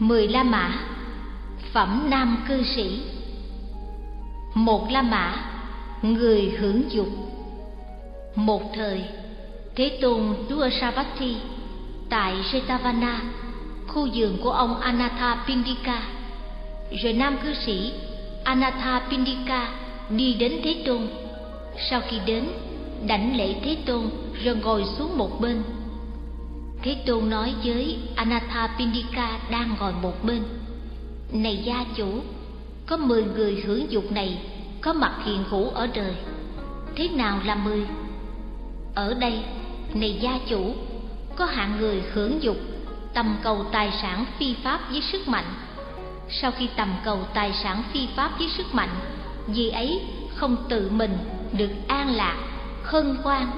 Mười La Mã, Phẩm Nam Cư Sĩ. Một La Mã, Người hưởng dục. Một thời, Thế Tôn Chúa Savatthi Tại Jetavana Khu vườn của ông Anatha Pindika Rồi nam cư sĩ Anatha Pindika đi đến Thế Tôn. Sau khi đến, Đảnh lễ Thế Tôn rồi ngồi xuống một bên. Thế Tôn nói với Anatha Pindika đang ngồi một bên. Này gia chủ Có mười người hưởng dục này Có mặt hiện hữu ở đời. Thế nào là mười? Ở đây, này gia chủ Có hạng người hưởng dục Tầm cầu tài sản phi pháp với sức mạnh. Sau khi tầm cầu tài sản phi pháp với sức mạnh Vì ấy không tự mình được an lạc, khân quan,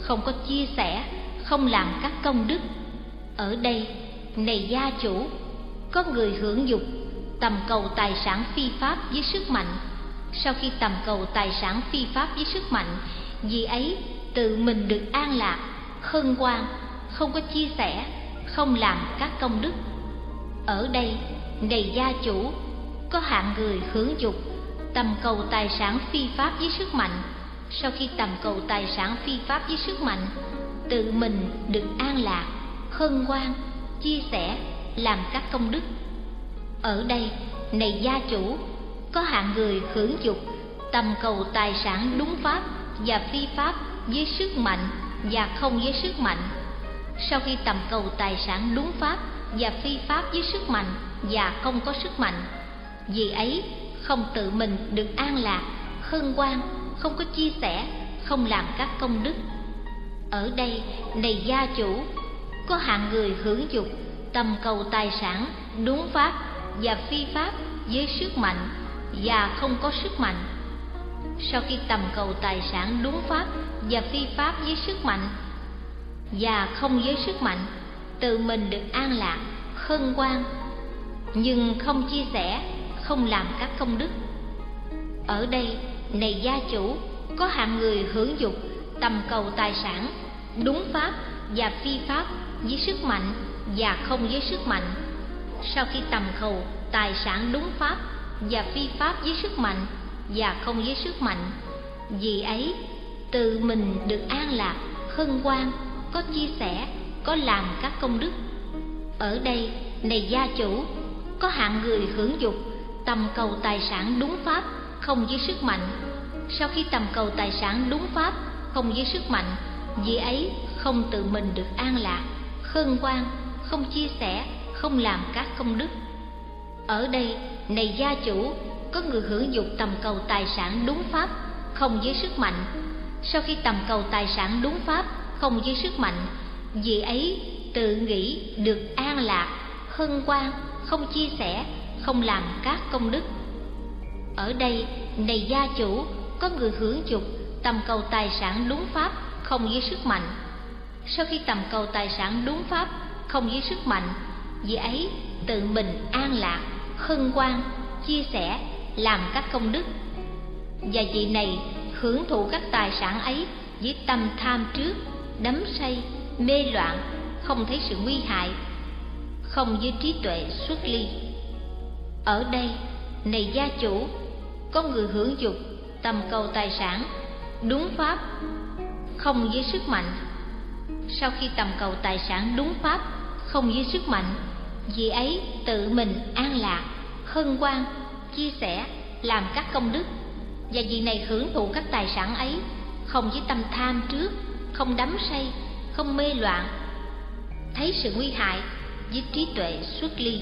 Không có chia sẻ không làm các công đức. Ở đây, này gia chủ, có người hưởng dục, tầm cầu tài sản phi pháp với sức mạnh. Sau khi tầm cầu tài sản phi pháp với sức mạnh, vì ấy tự mình được an lạc hân hoan không có chia sẻ, không làm các công đức. Ở đây, này gia chủ, có hạng người hưởng dục, tầm cầu tài sản phi pháp với sức mạnh. Sau khi tầm cầu tài sản phi pháp với sức mạnh tự mình được an lạc, hân hoan, chia sẻ, làm các công đức. Ở đây, này gia chủ, có hạng người hưởng dục, tầm cầu tài sản đúng pháp và phi pháp với sức mạnh và không với sức mạnh. Sau khi tầm cầu tài sản đúng pháp và phi pháp với sức mạnh và không có sức mạnh, vì ấy không tự mình được an lạc, hân hoan, không có chia sẻ, không làm các công đức ở đây, này gia chủ, có hạng người hưởng dục, tầm cầu tài sản, đúng pháp và phi pháp với sức mạnh và không có sức mạnh. Sau khi tầm cầu tài sản đúng pháp và phi pháp với sức mạnh và không với sức mạnh, tự mình được an lạc, khân quan nhưng không chia sẻ, không làm các công đức. Ở đây, này gia chủ, có hạng người hưởng dục, tầm cầu tài sản đúng pháp và phi pháp với sức mạnh và không với sức mạnh. Sau khi tầm cầu tài sản đúng pháp và phi pháp với sức mạnh và không với sức mạnh, vì ấy, tự mình được an lạc, hân hoan, có chia sẻ, có làm các công đức. Ở đây, này gia chủ, có hạng người hưởng dục, tầm cầu tài sản đúng pháp, không với sức mạnh. Sau khi tầm cầu tài sản đúng pháp, không với sức mạnh vì ấy không tự mình được an lạc hân hoan không chia sẻ, không làm các công đức. Ở đây, này gia chủ, có người hưởng dục tầm cầu tài sản đúng pháp, không với sức mạnh. Sau khi tầm cầu tài sản đúng pháp, không với sức mạnh vì ấy tự nghĩ được an lạc hân hoan không chia sẻ, không làm các công đức. Ở đây, này gia chủ, có người hưởng dục tầm cầu tài sản đúng pháp không dưới sức mạnh. Sau khi tầm cầu tài sản đúng pháp, không dưới sức mạnh vì ấy tự mình an lạc hân hoan chia sẻ, làm các công đức. Và vị này hưởng thụ các tài sản ấy với tâm tham trước, đắm say, mê loạn, không thấy sự nguy hại, không với trí tuệ xuất ly. Ở đây, này gia chủ, có người hưởng dục tầm cầu tài sản, đúng pháp không với sức mạnh. Sau khi tầm cầu tài sản đúng pháp, không với sức mạnh, vì ấy tự mình an lạc hân hoan chia sẻ, làm các công đức. Và vì này hưởng thụ các tài sản ấy, không với tâm tham trước, không đắm say, không mê loạn. Thấy sự nguy hại, với trí tuệ xuất ly.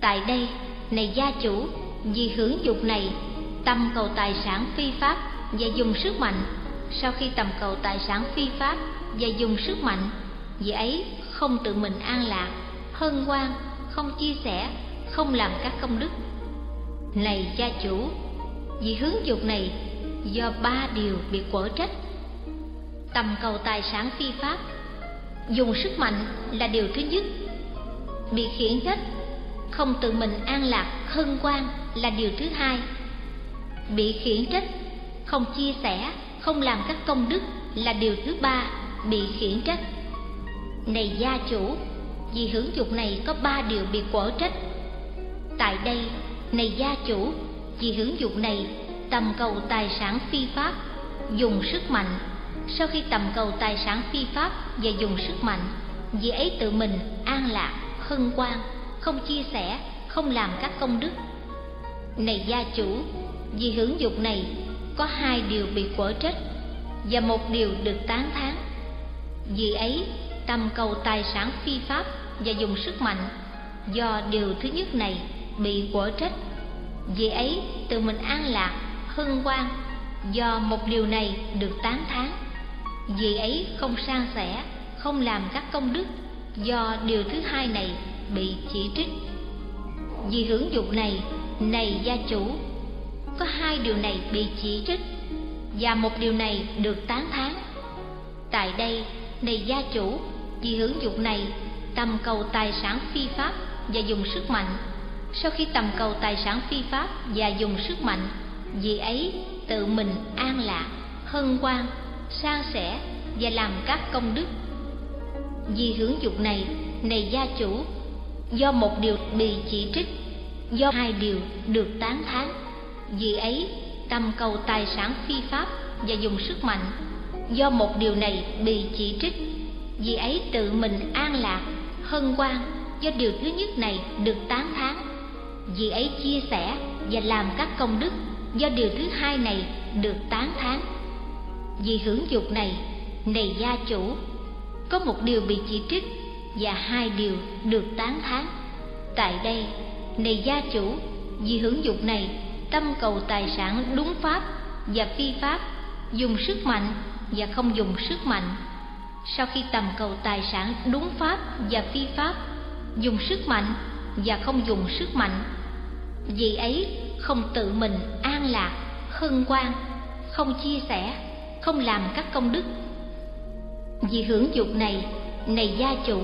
Tại đây, này gia chủ, vì hưởng dục này, tâm cầu tài sản phi pháp và dùng sức mạnh sau khi tầm cầu tài sản phi pháp và dùng sức mạnh vì ấy không tự mình an lạc, hân hoan, không chia sẻ, không làm các công đức. Này cha chủ vì hướng dục này do ba điều bị quở trách. Tầm cầu tài sản phi pháp, dùng sức mạnh là điều thứ nhất. Bị khiển trách, không tự mình an lạc, hân hoan là điều thứ hai. Bị khiển trách, không chia sẻ không làm các công đức là điều thứ ba bị khiển trách. Này gia chủ, vì hưởng dục này có ba điều bị quở trách. Tại đây, này gia chủ, vì hưởng dục này tầm cầu tài sản phi pháp, dùng sức mạnh. Sau khi tầm cầu tài sản phi pháp và dùng sức mạnh, vì ấy tự mình an lạc, hân hoan, không chia sẻ, không làm các công đức. Này gia chủ, vì hưởng dục này có hai điều bị quở trách và một điều được tán thán. Vì ấy tầm cầu tài sản phi pháp và dùng sức mạnh do điều thứ nhất này bị quở trách. Vì ấy, tự mình an lạc hưng quang do một điều này được tán thán. Vì ấy, không san sẻ, không làm các công đức do điều thứ hai này bị chỉ trích. Vì hưởng dục này này gia chủ có hai điều này bị chỉ trích, và một điều này được tán thán. Tại đây, này gia chủ, vì hưởng dục này, tầm cầu tài sản phi pháp và dùng sức mạnh. Sau khi tầm cầu tài sản phi pháp và dùng sức mạnh, vì ấy tự mình an lạc, hân hoan san sẻ và làm các công đức. Vì hưởng dục này này gia chủ, do một điều bị chỉ trích, do hai điều được tán thán vì ấy, tâm cầu tài sản phi pháp và dùng sức mạnh. Do một điều này bị chỉ trích, vì ấy tự mình an lạc, hân hoan do điều thứ nhất này được tán thán. Vì ấy chia sẻ và làm các công đức do điều thứ hai này được tán thán. Vì hưởng dục này này gia chủ, có một điều bị chỉ trích và hai điều được tán thán. Tại đây, này gia chủ, vì hưởng dục này tâm cầu tài sản đúng pháp và phi pháp, dùng sức mạnh và không dùng sức mạnh. Sau khi tầm cầu tài sản đúng pháp và phi pháp, dùng sức mạnh và không dùng sức mạnh vì ấy không tự mình an lạc, hân hoan, không chia sẻ, không làm các công đức. Vì hưởng dục này này gia chủ,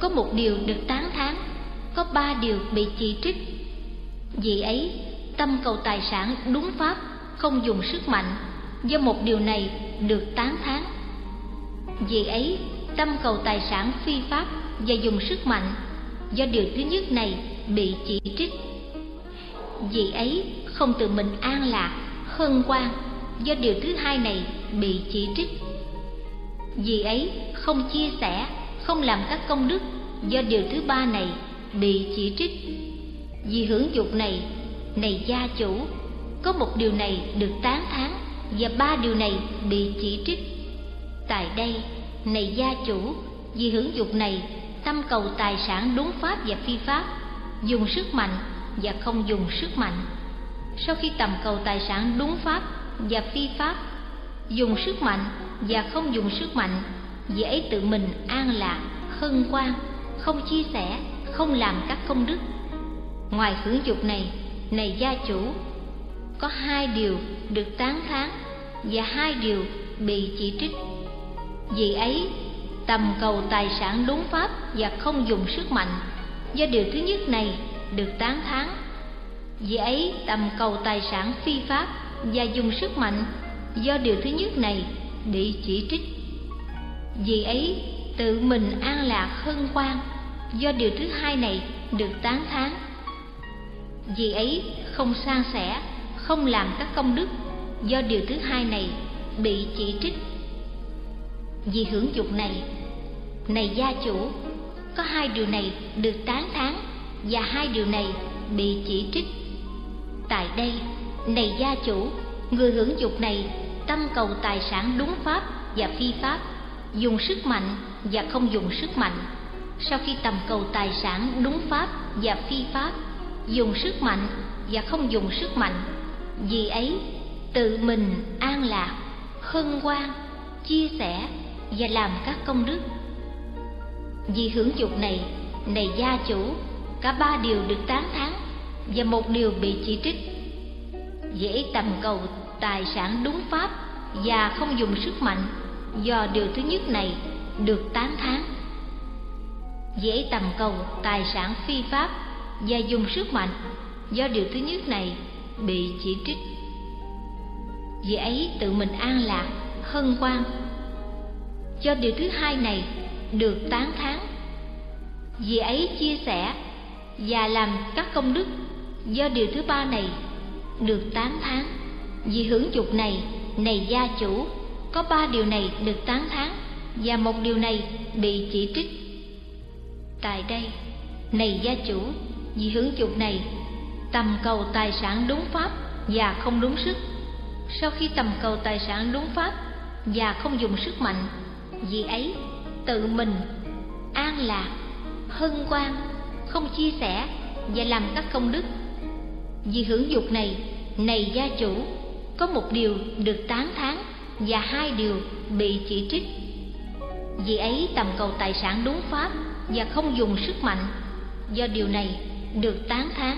có một điều được tán thán, có ba điều bị chỉ trích. Vì ấy tâm cầu tài sản đúng pháp, không dùng sức mạnh. Do một điều này được tán thán. Vì ấy, tâm cầu tài sản phi pháp và dùng sức mạnh do điều thứ nhất này bị chỉ trích. Vì ấy, không tự mình an lạc, hân hoan do điều thứ hai này bị chỉ trích. Vì ấy, không chia sẻ, không làm các công đức do điều thứ ba này bị chỉ trích. Vì hưởng dục này này gia chủ, có một điều này được tán thán và ba điều này bị chỉ trích. Tại đây, này gia chủ, vì hưởng dục này, tâm cầu tài sản đúng pháp và phi pháp, dùng sức mạnh và không dùng sức mạnh. Sau khi tầm cầu tài sản đúng pháp và phi pháp, dùng sức mạnh và không dùng sức mạnh dễ tự mình an lạc, hân hoan, không chia sẻ, không làm các công đức. Ngoài hưởng dục này này gia chủ, có hai điều được tán thán và hai điều bị chỉ trích. Vì ấy, tầm cầu tài sản đúng pháp và không dùng sức mạnh do điều thứ nhất này được tán thán. Vì ấy, tầm cầu tài sản phi pháp và dùng sức mạnh do điều thứ nhất này bị chỉ trích. Vì ấy, tự mình an lạc hân hoan do điều thứ hai này được tán thán vì ấy, không san sẻ không làm các công đức, do điều thứ hai này bị chỉ trích. Vì hưởng dục này này gia chủ, có hai điều này được tán thán và hai điều này bị chỉ trích. Tại đây, này gia chủ, người hưởng dục này tâm cầu tài sản đúng pháp và phi pháp, dùng sức mạnh và không dùng sức mạnh. Sau khi tầm cầu tài sản đúng pháp và phi pháp dùng sức mạnh và không dùng sức mạnh. Vì ấy, tự mình an lạc hân hoan chia sẻ và làm các công đức. Vì hưởng dục này này gia chủ, cả ba điều được tán thán và một điều bị chỉ trích. Dễ tầm cầu tài sản đúng pháp và không dùng sức mạnh do điều thứ nhất này được tán thán. Dễ tầm cầu tài sản phi pháp và dùng sức mạnh do điều thứ nhất này bị chỉ trích. Vì ấy tự mình an lạc, hân hoan. Do điều thứ hai này được tán thán. Vì ấy chia sẻ và làm các công đức do điều thứ ba này được tán thán. Vì hưởng dục này này gia chủ, có ba điều này được tán thán và một điều này bị chỉ trích. Tại đây, này gia chủ vì hưởng dục này, tầm cầu tài sản đúng pháp và không đúng sức. Sau khi tầm cầu tài sản đúng pháp và không dùng sức mạnh, vì ấy tự mình an lạc, hân hoan, không chia sẻ và làm các công đức. Vì hưởng dục này này gia chủ, có một điều được tán thán và hai điều bị chỉ trích. Vì ấy tầm cầu tài sản đúng pháp và không dùng sức mạnh. Do điều này được tán thán.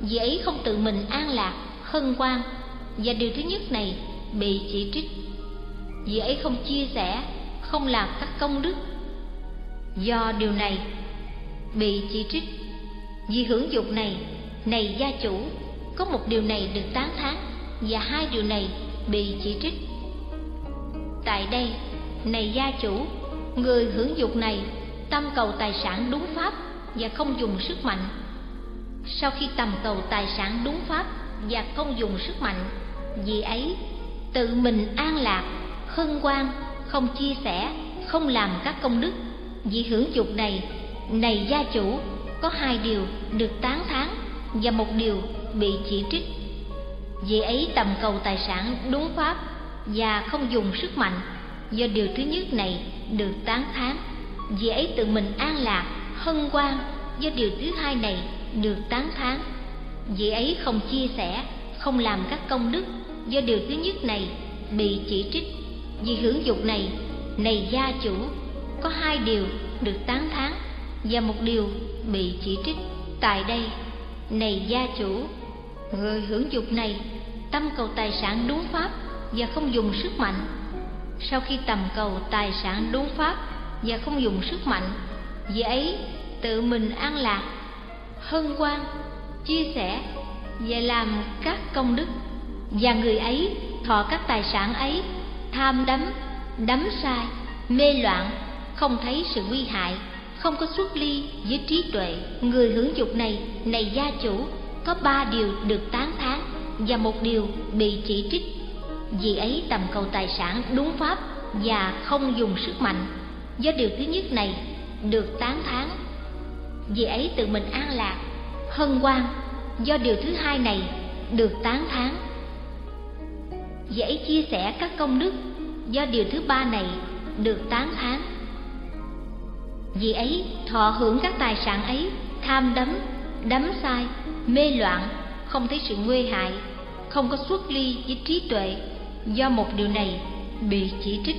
Vì ấy không tự mình an lạc, hân hoan, và điều thứ nhất này bị chỉ trích. Vì ấy không chia sẻ, không làm các công đức. Do điều này bị chỉ trích vì hưởng dục này này gia chủ, có một điều này được tán thán, và hai điều này bị chỉ trích. Tại đây, này gia chủ, người hưởng dục này tâm cầu tài sản đúng pháp và không dùng sức mạnh. Sau khi tầm cầu tài sản đúng pháp và không dùng sức mạnh, vì ấy, tự mình an lạc, hân hoan, không chia sẻ, không làm các công đức. Vì hưởng dục này này gia chủ, có hai điều được tán thán và một điều bị chỉ trích. Vì ấy tầm cầu tài sản đúng pháp và không dùng sức mạnh do điều thứ nhất này được tán thán. Vì ấy tự mình an lạc hân hoan do điều thứ hai này được tán thán. Vì ấy không chia sẻ, không làm các công đức do điều thứ nhất này bị chỉ trích. Vì hưởng dục này này gia chủ, có hai điều được tán thán và một điều bị chỉ trích. Tại đây, này gia chủ, người hưởng dục này tâm cầu tài sản đúng pháp và không dùng sức mạnh. Sau khi tầm cầu tài sản đúng pháp và không dùng sức mạnh vì ấy, tự mình an lạc, hân hoan, chia sẻ và làm các công đức. Và người ấy thọ các tài sản ấy, tham đắm đắm sai mê loạn, không thấy sự nguy hại, không có xuất ly với trí tuệ. Người hưởng dục này này gia chủ, có ba điều được tán thán và một điều bị chỉ trích. Vì ấy tầm cầu tài sản đúng pháp và không dùng sức mạnh. Do điều thứ nhất này được tán thán vì ấy tự mình an lạc, hân hoan, do điều thứ hai này được tán thán. Vì ấy chia sẻ các công đức, do điều thứ ba này được tán thán. Vì ấy thọ hưởng các tài sản ấy, tham đắm đắm sai mê loạn, không thấy sự nguy hại, không có xuất ly với trí tuệ, do một điều này bị chỉ trích.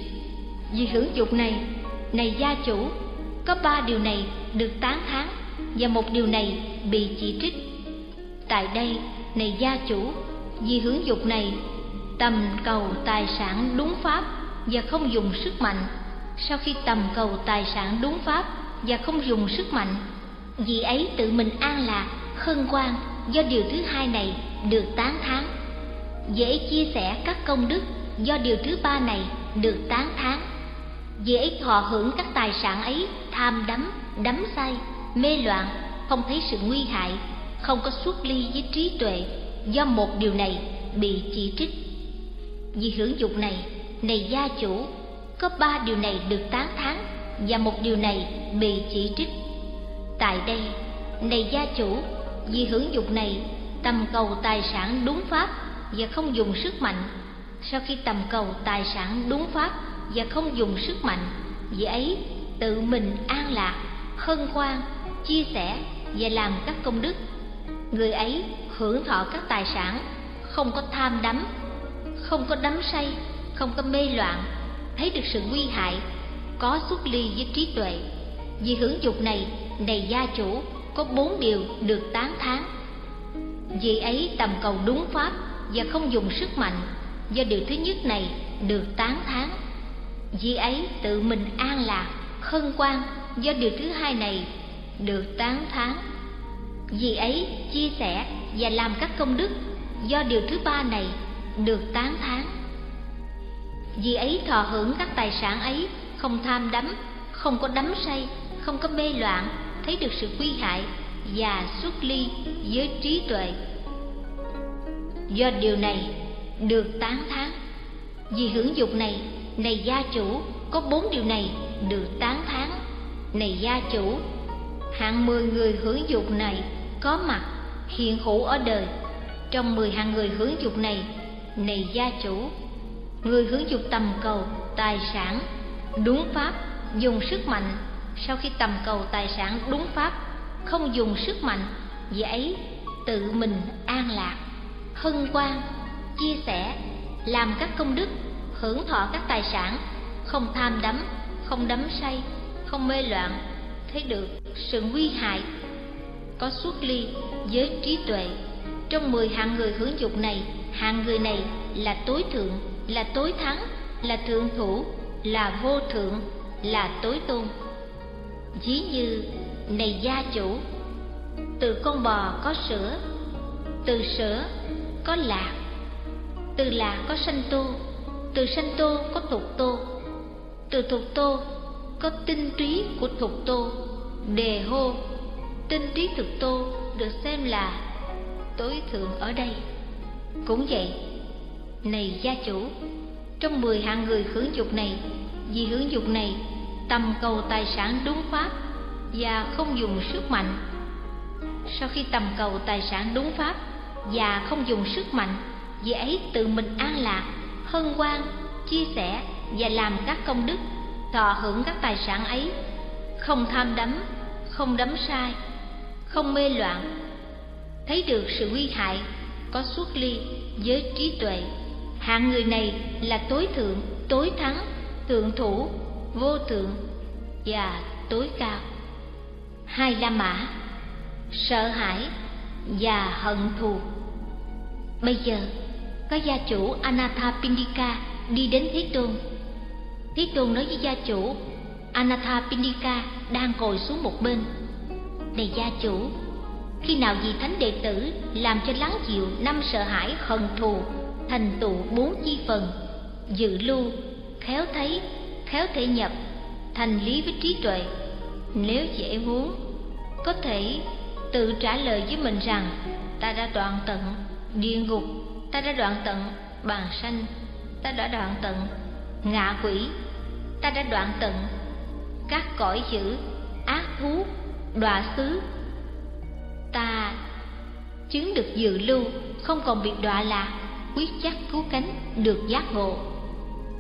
Vì hưởng dục này này gia chủ có ba điều này được tán thán và một điều này bị chỉ trích. Tại đây, này gia chủ, vì hướng dục này, tầm cầu tài sản đúng pháp và không dùng sức mạnh. Sau khi tầm cầu tài sản đúng pháp và không dùng sức mạnh vì ấy tự mình an lạc, khân quan do điều thứ hai này được tán thán. Dễ chia sẻ các công đức do điều thứ ba này được tán thán dễ thọ hưởng các tài sản ấy, tham đắm đắm say, mê loạn, không thấy sự nguy hại, không có xuất ly với trí tuệ. Do một điều này bị chỉ trích. Vì hưởng dục này này gia chủ, có ba điều này được tán thán và một điều này bị chỉ trích. Tại đây, này gia chủ, vì hưởng dục này, tầm cầu tài sản đúng pháp và không dùng sức mạnh. Sau khi tầm cầu tài sản đúng pháp và không dùng sức mạnh. Vì ấy, tự mình an lạc hân hoan chia sẻ và làm các công đức. Người ấy hưởng thọ các tài sản, không có tham đắm, không có đắm say, không có mê loạn, thấy được sự nguy hại, có xuất ly với trí tuệ. Vì hưởng dục này này gia chủ có bốn điều được tán thán. Vì ấy tầm cầu đúng pháp và không dùng sức mạnh do điều thứ nhất này được tán thán vì ấy tự mình an lạc hân hoan do điều thứ hai này được tán thán. Vì ấy chia sẻ và làm các công đức, do điều thứ ba này được tán thán. Vì ấy thọ hưởng các tài sản ấy, không tham đắm, không có đắm say, không có mê loạn, thấy được sự quy hại và xuất ly với trí tuệ. Do điều này được tán thán. Vì hưởng dục này này gia chủ, có bốn điều này được tán thán. Này gia chủ, hạng mười người hưởng dục này có mặt hiện hữu ở đời. Trong mười hạng người hưởng dục này này gia chủ, người hưởng dục tầm cầu, tài sản, đúng pháp, dùng sức mạnh. Sau khi tầm cầu, tài sản, đúng pháp, không dùng sức mạnh vì ấy tự mình an lạc, hân hoan, chia sẻ, làm các công đức hưởng thọ các tài sản, không tham đắm, không đắm say, không mê loạn, thấy được sự nguy hại, có xuất ly với trí tuệ. Trong mười hạng người hưởng dục này, hạng người này là tối thượng, là tối thắng, là thượng thủ, là vô thượng, là tối tôn. Ví như này gia chủ, từ con bò có sữa, từ sữa có lạc, từ lạc có sanh tu từ sanh tô có thục tô. Từ thục tô có tinh trí của thục tô. Đề hô, tinh trí thực tô được xem là tối thượng ở đây. Cũng vậy, này gia chủ, trong mười hạng người hưởng dục này, vì hưởng dục này tầm cầu tài sản đúng pháp và không dùng sức mạnh. Sau khi tầm cầu tài sản đúng pháp và không dùng sức mạnh, vì ấy tự mình an lạc hân hoan, chia sẻ và làm các công đức thọ hưởng các tài sản ấy. Không tham đắm, không đắm sai, không mê loạn. Thấy được sự nguy hại, có xuất ly với trí tuệ. Hạng người này là tối thượng, tối thắng, thượng thủ, vô thượng và tối cao. Hai la mã, sợ hãi và hận thù. Bây giờ có gia chủ anathapindika đi đến thế tôn. Thế tôn nói với gia chủ, anathapindika đang ngồi xuống một bên. Này gia chủ, khi nào vị thánh đệ tử làm cho lắng dịu năm sợ hãi hận thù, thành tựu bốn chi phần, dự lưu, khéo thấy, khéo thể nhập, thành lý với trí tuệ, nếu dễ muốn có thể tự trả lời với mình rằng, ta đã đoạn tận địa ngục ta đã đoạn tận bàn sanh ta đã đoạn tận ngạ quỷ ta đã đoạn tận các cõi dữ ác thú đọa xứ. Ta chứng được dự lưu không còn bị đọa lạc quyết chắc cứu cánh được giác ngộ.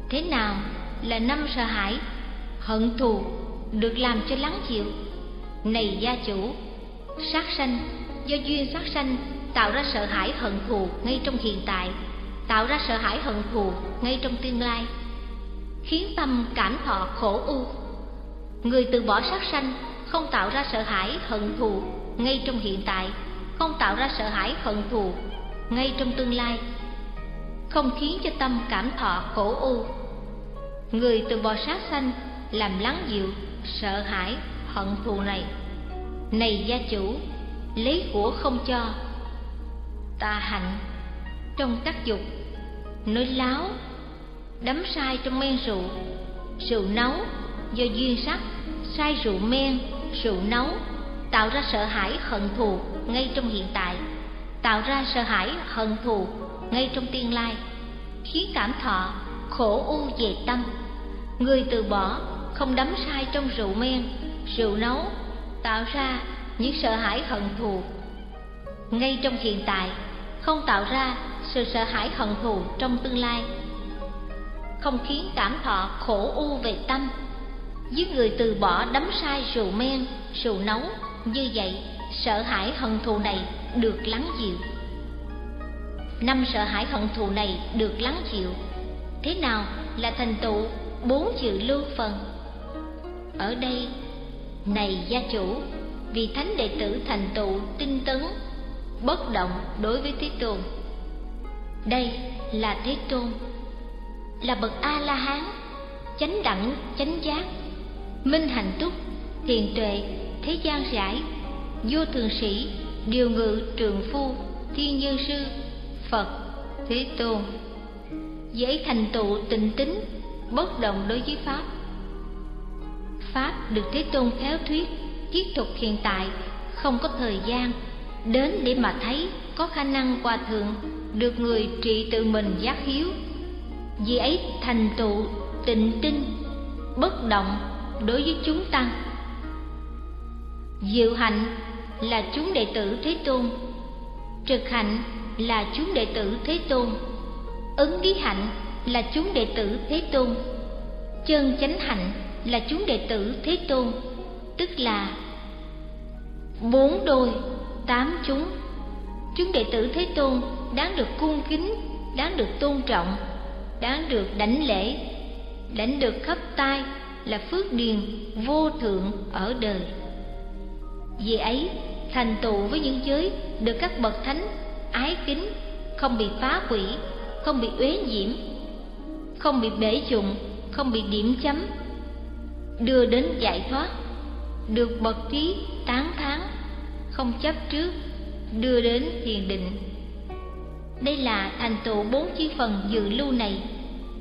Thế nào là năm sợ hãi hận thù được làm cho lắng chịu, này gia chủ sát sanh do duyên sát sanh tạo ra sợ hãi hận thù ngay trong hiện tại. Tạo ra sợ hãi hận thù ngay trong tương lai. Khiến tâm cảm thọ khổ u. Người từ bỏ sát sanh không tạo ra sợ hãi hận thù ngay trong hiện tại, không tạo ra sợ hãi hận thù ngay trong tương lai. Không khiến cho tâm cảm thọ khổ u. Người từ bỏ sát sanh làm lắng dịu sợ hãi hận thù này. Này gia chủ, lấy của không cho tà hạnh trong các dục nói láo, đắm sai trong men rượu rượu nấu do duyên sắc sai rượu men, rượu nấu, tạo ra sợ hãi hận thù ngay trong hiện tại, tạo ra sợ hãi hận thù ngay trong tương lai, khiến cảm thọ khổ u về tâm. Người từ bỏ không đắm sai trong rượu men, rượu nấu, tạo ra những sợ hãi hận thù ngay trong hiện tại không tạo ra sự sợ hãi hận thù trong tương lai, không khiến cảm thọ khổ u về tâm, giết người từ bỏ đấm sai rượu men, rượu nấu, như vậy sợ hãi hận thù này được lắng dịu. Năm sợ hãi hận thù này được lắng dịu, thế nào là thành tựu bốn chữ lưu phần? Ở đây, này gia chủ vì thánh đệ tử thành tựu tinh tấn bất động đối với thế tôn. Đây là thế tôn, là bậc a la hán chánh đẳng, chánh giác, minh hạnh túc thiền tuệ, thế gian giải vô thường sĩ, điều ngự trường phu, thiên nhân sư, phật, thế tôn. Dễ thành tựu tình tính, bất động đối với pháp. Pháp được thế tôn khéo thuyết thiết thực hiện tại, không có thời gian đến để mà thấy có khả năng hòa thượng được người trị tự mình giác hiếu. Vì ấy thành tựu tịnh tinh, bất động đối với chúng tăng diệu hạnh là chúng đệ tử thế tôn, trực hạnh là chúng đệ tử thế tôn, ứng ký hạnh là chúng đệ tử thế tôn, chân chánh hạnh là chúng đệ tử thế tôn, tức là bốn đôi tám chúng. Chúng đệ tử thế tôn đáng được cung kính, đáng được tôn trọng, đáng được đảnh lễ, đảnh được khắp tai là phước điền vô thượng ở đời. Vì ấy, thành tựu với những giới được các bậc thánh ái kính, không bị phá hủy, không bị uế nhiễm, không bị bể dụng, không bị điểm chấm, đưa đến giải thoát, được bậc trí tán thán không chấp trước, đưa đến thiền định. Đây là thành tựu bốn chi phần dự lưu này.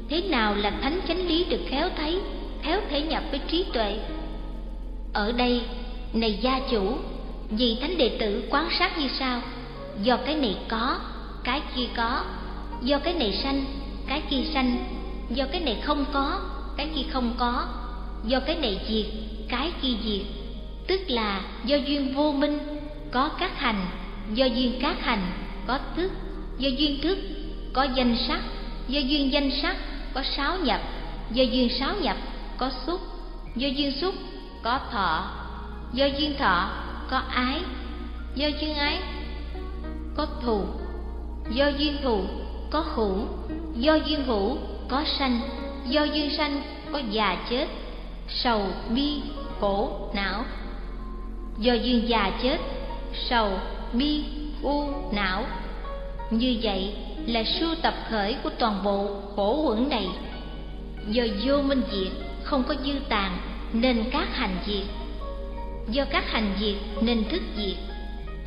Thế nào là thánh chánh lý được khéo thấy, khéo thể nhập với trí tuệ? Ở đây, này gia chủ vì thánh đệ tử quan sát như sau. Do cái này có, cái kia có. Do cái này sanh, cái kia sanh. Do cái này không có, cái kia không có. Do cái này diệt, cái kia diệt. Tức là do duyên vô minh có các hành do duyên các hành có thức do duyên thức có danh sắc do duyên danh sắc có sáu nhập do duyên sáu nhập có xúc do duyên xúc có thọ do duyên thọ có ái do duyên ái có thù do duyên thù có hữu do duyên hữu có sanh do duyên sanh có già chết sầu bi khổ não do duyên già chết sầu, bi, u, não. Như vậy là sưu tập khởi của toàn bộ khổ uẩn này. Do vô minh diệt, không có dư tàn, nên các hành diệt. Do các hành diệt, nên thức diệt.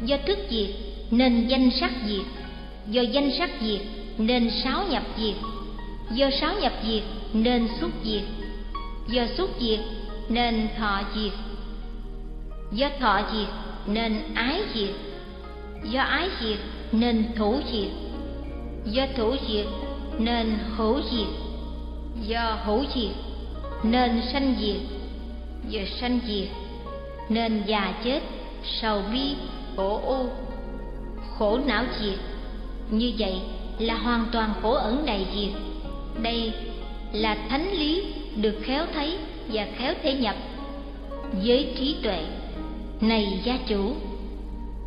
Do thức diệt, nên danh sắc diệt. Do danh sắc diệt, nên sáu nhập diệt. Do sáu nhập diệt, nên xuất diệt. Do xuất diệt, nên thọ diệt. Do thọ diệt nên ái diệt. Do ái diệt, nên thủ diệt. Do thủ diệt, nên hữu diệt. Do hữu diệt, nên sanh diệt. Do sanh diệt, nên già chết, sầu bi, khổ u. Khổ não diệt. Như vậy là hoàn toàn khổ ẩn đầy diệt. Đây là thánh lý được khéo thấy và khéo thể nhập với trí tuệ này gia chủ,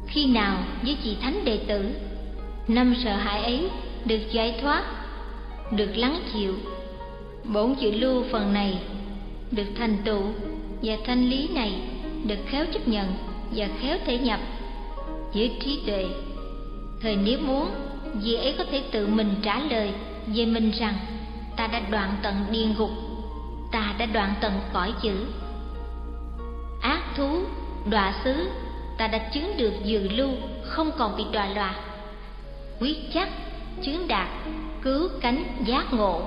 khi nào với chị thánh đệ tử, năm sợ hãi ấy được giải thoát, được lắng chịu, bổn chữ lưu phần này được thành tựu và thanh lý này được khéo chấp nhận và khéo thể nhập với trí tuệ. Thời nếu muốn dì ấy có thể tự mình trả lời về mình rằng, ta đã đoạn tận điên ngục ta đã đoạn tận cõi chữ. Ác thú đọa xứ, ta đã chứng được dự lưu, không còn bị đọa loạn. Quyết chắc, chứng đạt, cứu cánh giác ngộ.